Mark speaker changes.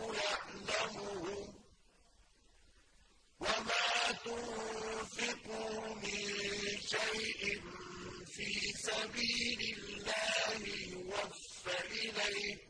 Speaker 1: يَعْلَمُهُمْ ۚ وَمَا تُنفِقُوا مِن شَيْءٍ فِي سَبِيلِ اللَّهِ يُوَفَّ إِلَيْكُمْ